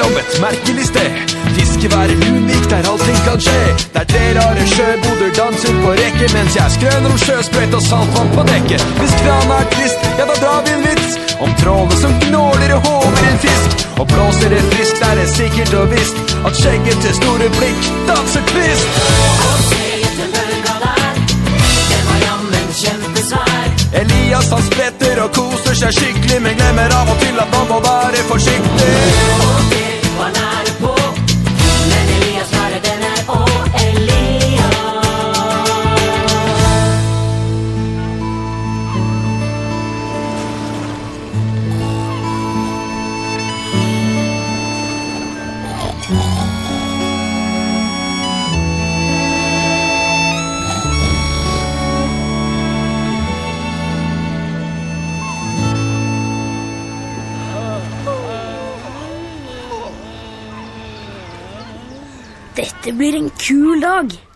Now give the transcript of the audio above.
mellom et merkelig sted. Fiskeværet unikt der allting kan skje. Der tre rare sjøboder danser på rekke, mens jeg skrøner om sjøsprøyt og saltvann på dekket. Hvis krana er trist, ja da drar vi en vits om trålene som gnåler og håver en fisk. Og blåser det friskt, er det sikkert og visst at skjegget til store blikk danser kvist. Elias han spretter og koser seg skikkelig, men glemmer av og til at man må være forsiktig. Dette blir en kul dag.